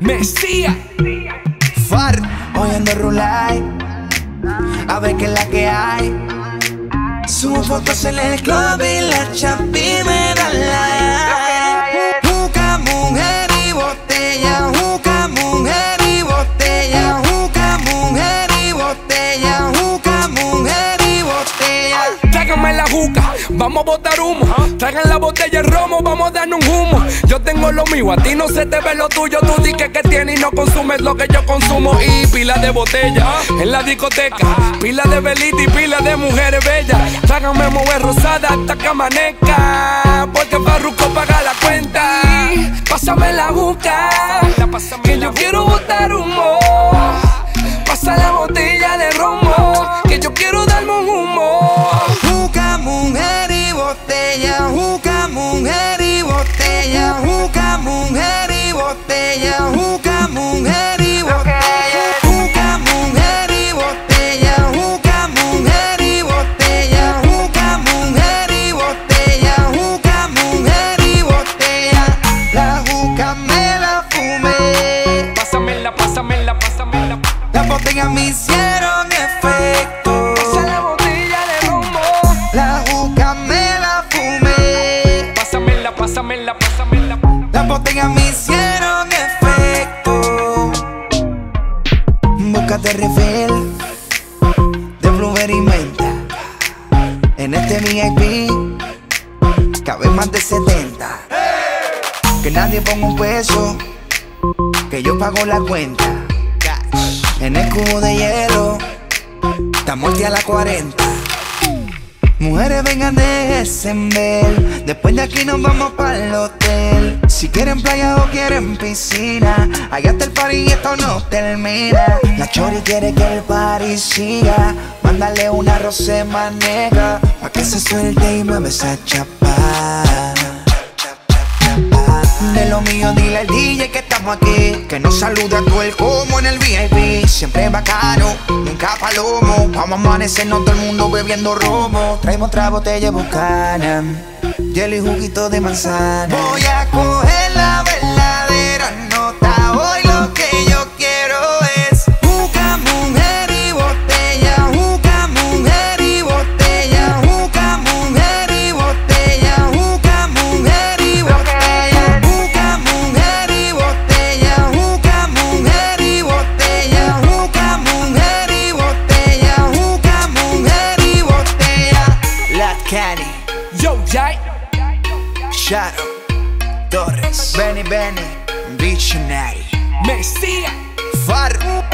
Mesía. Far, hoy ando rulay. A ver qué es la que hay. Subo fotos en el club y la chapi me da vamos a botar humo. Traigan la botella de romo, vamos a darnos un humo. Yo tengo lo mío, a ti no se te ve lo tuyo. Tú di que, que tienes y no consumes lo que yo consumo. Y pila de botella en la discoteca. Pila de velita y pila de mujeres bellas. Tráigame mover rosada hasta que amanezca. Porque Farruko paga la cuenta. Pásame la juca, que yo quiero botar humo. Me hicieron efecto. Pasa la botella de romo. La juca me la fumé. Pásamela, pásamela, pásamela. Las botellas me hicieron efecto. Búscate refill de Blueberry Menta. En este VIP cabe más de 70. Que nadie ponga un peso, que yo pago la cuenta. En el cubo de hielo, estamos a la 40. Mujeres vengan de Essenbel Después de aquí nos vamos para el hotel. Si quieren playa o quieren piscina Allá está el party y esto no termina. La chori quiere que el party siga. Mándale una rosema negra Pa' que se suelte y mueve esa chapa de lo mío, dile al DJ que estamos aquí. Que nos saluda todo el como en el VIP. Siempre bacano, nunca palomo. Vamos a amanecernos todo el mundo bebiendo romo. Traemos otra botella bucana. Jelly y juguito de manzana. Voy a coger Danny Yo Jai. Shadow Torres. Bene Bene Visionary. Messia Farru